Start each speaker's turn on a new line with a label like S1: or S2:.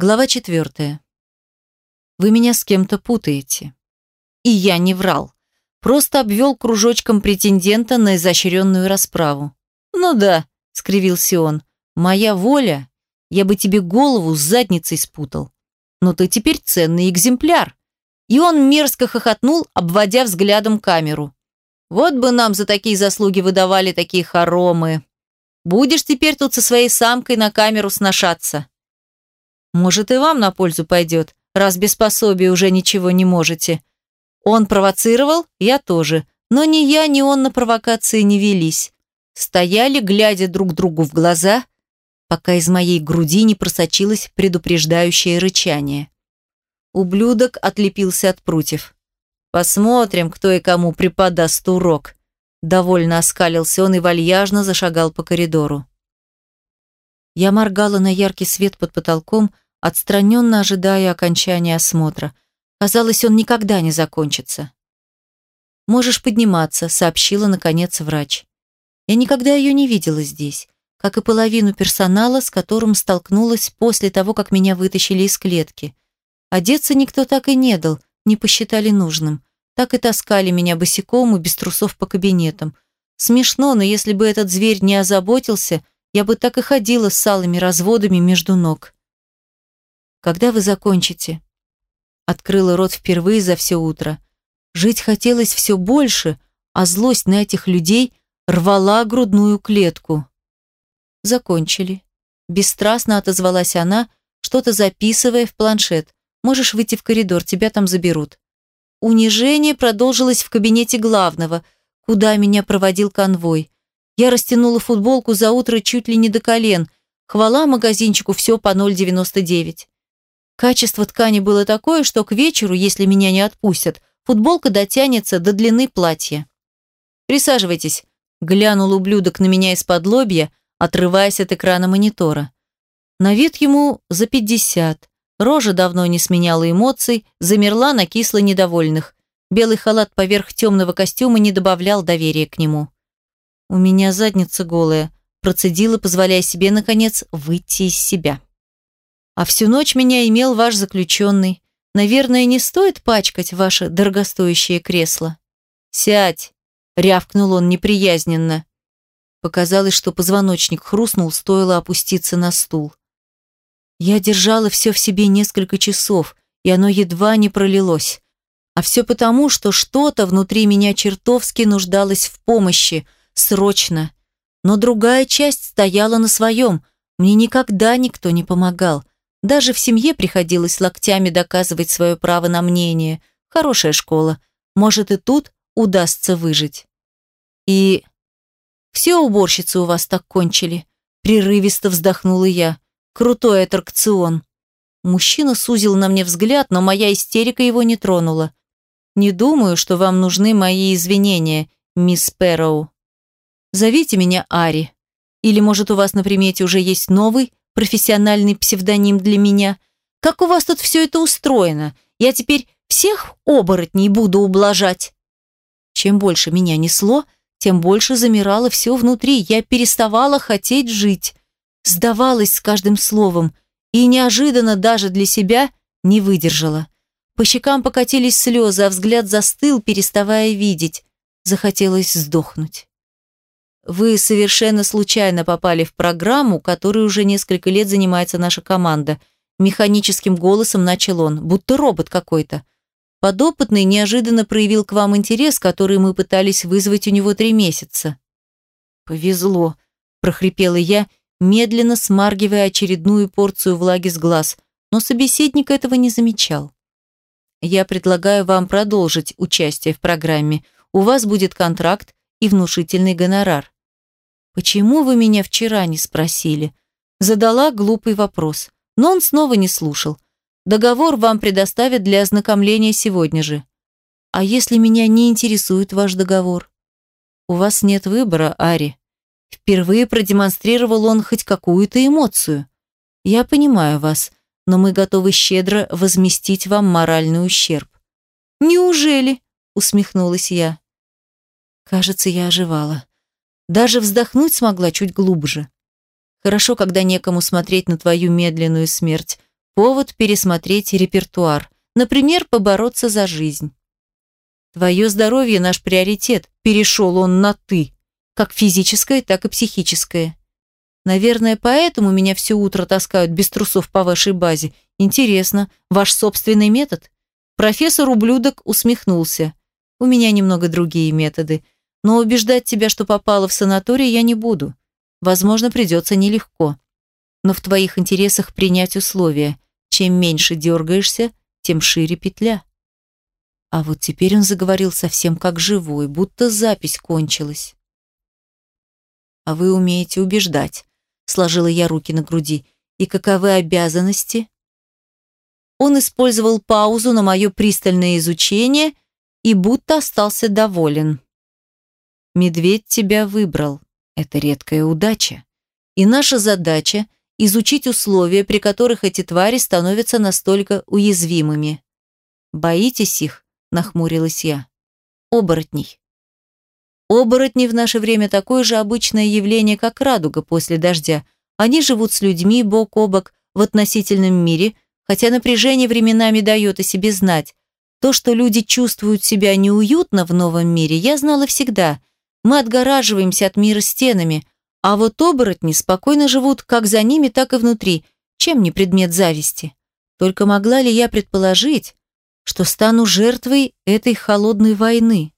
S1: Глава четвертая. Вы меня с кем-то путаете. И я не врал. Просто обвел кружочком претендента на изощренную расправу. «Ну да», — скривился он, — «моя воля, я бы тебе голову с задницей спутал. Но ты теперь ценный экземпляр». И он мерзко хохотнул, обводя взглядом камеру. «Вот бы нам за такие заслуги выдавали такие хоромы. Будешь теперь тут со своей самкой на камеру сношаться». Может, и вам на пользу пойдет, раз без пособия уже ничего не можете. Он провоцировал, я тоже. Но ни я, ни он на провокации не велись. Стояли, глядя друг другу в глаза, пока из моей груди не просочилось предупреждающее рычание. Ублюдок отлепился от прутьев. «Посмотрим, кто и кому преподаст урок». Довольно оскалился он и вальяжно зашагал по коридору. Я моргала на яркий свет под потолком, отстраненно ожидая окончания осмотра. Казалось, он никогда не закончится. «Можешь подниматься», — сообщила, наконец, врач. Я никогда ее не видела здесь, как и половину персонала, с которым столкнулась после того, как меня вытащили из клетки. Одеться никто так и не дал, не посчитали нужным. Так и таскали меня босиком и без трусов по кабинетам. Смешно, но если бы этот зверь не озаботился, я бы так и ходила с алыми разводами между ног. Когда вы закончите?» Открыла рот впервые за все утро. Жить хотелось все больше, а злость на этих людей рвала грудную клетку. «Закончили». Бесстрастно отозвалась она, что-то записывая в планшет. «Можешь выйти в коридор, тебя там заберут». Унижение продолжилось в кабинете главного, куда меня проводил конвой. Я растянула футболку за утро чуть ли не до колен. Хвала магазинчику, все по 0,99. Качество ткани было такое, что к вечеру, если меня не отпустят, футболка дотянется до длины платья. «Присаживайтесь», – глянул ублюдок на меня из-под лобья, отрываясь от экрана монитора. На вид ему за пятьдесят. Рожа давно не сменяла эмоций, замерла на кисло недовольных. Белый халат поверх темного костюма не добавлял доверия к нему. «У меня задница голая», – процедила, позволяя себе, наконец, выйти из себя. А всю ночь меня имел ваш заключенный. Наверное, не стоит пачкать ваше дорогостоящее кресло. Сядь, рявкнул он неприязненно. Показалось, что позвоночник хрустнул, стоило опуститься на стул. Я держала все в себе несколько часов, и оно едва не пролилось. А все потому, что что-то внутри меня чертовски нуждалось в помощи, срочно. Но другая часть стояла на своем. Мне никогда никто не помогал. Даже в семье приходилось локтями доказывать свое право на мнение. Хорошая школа. Может, и тут удастся выжить. И все уборщицы у вас так кончили. Прерывисто вздохнула я. Крутой аттракцион. Мужчина сузил на мне взгляд, но моя истерика его не тронула. Не думаю, что вам нужны мои извинения, мисс Пэроу. Зовите меня Ари. Или, может, у вас на примете уже есть новый, профессиональный псевдоним для меня. Как у вас тут все это устроено? Я теперь всех оборотней буду ублажать. Чем больше меня несло, тем больше замирало все внутри. Я переставала хотеть жить. Сдавалась с каждым словом и неожиданно даже для себя не выдержала. По щекам покатились слезы, а взгляд застыл, переставая видеть. Захотелось сдохнуть. Вы совершенно случайно попали в программу, которой уже несколько лет занимается наша команда. Механическим голосом начал он, будто робот какой-то. Подопытный неожиданно проявил к вам интерес, который мы пытались вызвать у него три месяца. Повезло, прохрипела я, медленно смаргивая очередную порцию влаги с глаз, но собеседник этого не замечал. Я предлагаю вам продолжить участие в программе. У вас будет контракт и внушительный гонорар. «Почему вы меня вчера не спросили?» Задала глупый вопрос, но он снова не слушал. «Договор вам предоставят для ознакомления сегодня же. А если меня не интересует ваш договор?» «У вас нет выбора, Ари». Впервые продемонстрировал он хоть какую-то эмоцию. «Я понимаю вас, но мы готовы щедро возместить вам моральный ущерб». «Неужели?» – усмехнулась я. Кажется, я оживала. Даже вздохнуть смогла чуть глубже. Хорошо, когда некому смотреть на твою медленную смерть. повод пересмотреть репертуар. Например, побороться за жизнь. Твое здоровье – наш приоритет. Перешел он на «ты». Как физическое, так и психическое. Наверное, поэтому меня все утро таскают без трусов по вашей базе. Интересно, ваш собственный метод? Профессор-ублюдок усмехнулся. У меня немного другие методы. Но убеждать тебя, что попала в санаторий, я не буду. Возможно, придется нелегко. Но в твоих интересах принять условия. Чем меньше дергаешься, тем шире петля. А вот теперь он заговорил совсем как живой, будто запись кончилась. «А вы умеете убеждать», — сложила я руки на груди. «И каковы обязанности?» Он использовал паузу на мое пристальное изучение и будто остался доволен. «Медведь тебя выбрал. Это редкая удача. И наша задача – изучить условия, при которых эти твари становятся настолько уязвимыми. Боитесь их?» – нахмурилась я. «Оборотней». Оборотни в наше время такое же обычное явление, как радуга после дождя. Они живут с людьми бок о бок в относительном мире, хотя напряжение временами дает о себе знать. То, что люди чувствуют себя неуютно в новом мире, я знала всегда. Мы отгораживаемся от мира стенами, а вот оборотни спокойно живут как за ними, так и внутри, чем не предмет зависти. Только могла ли я предположить, что стану жертвой этой холодной войны?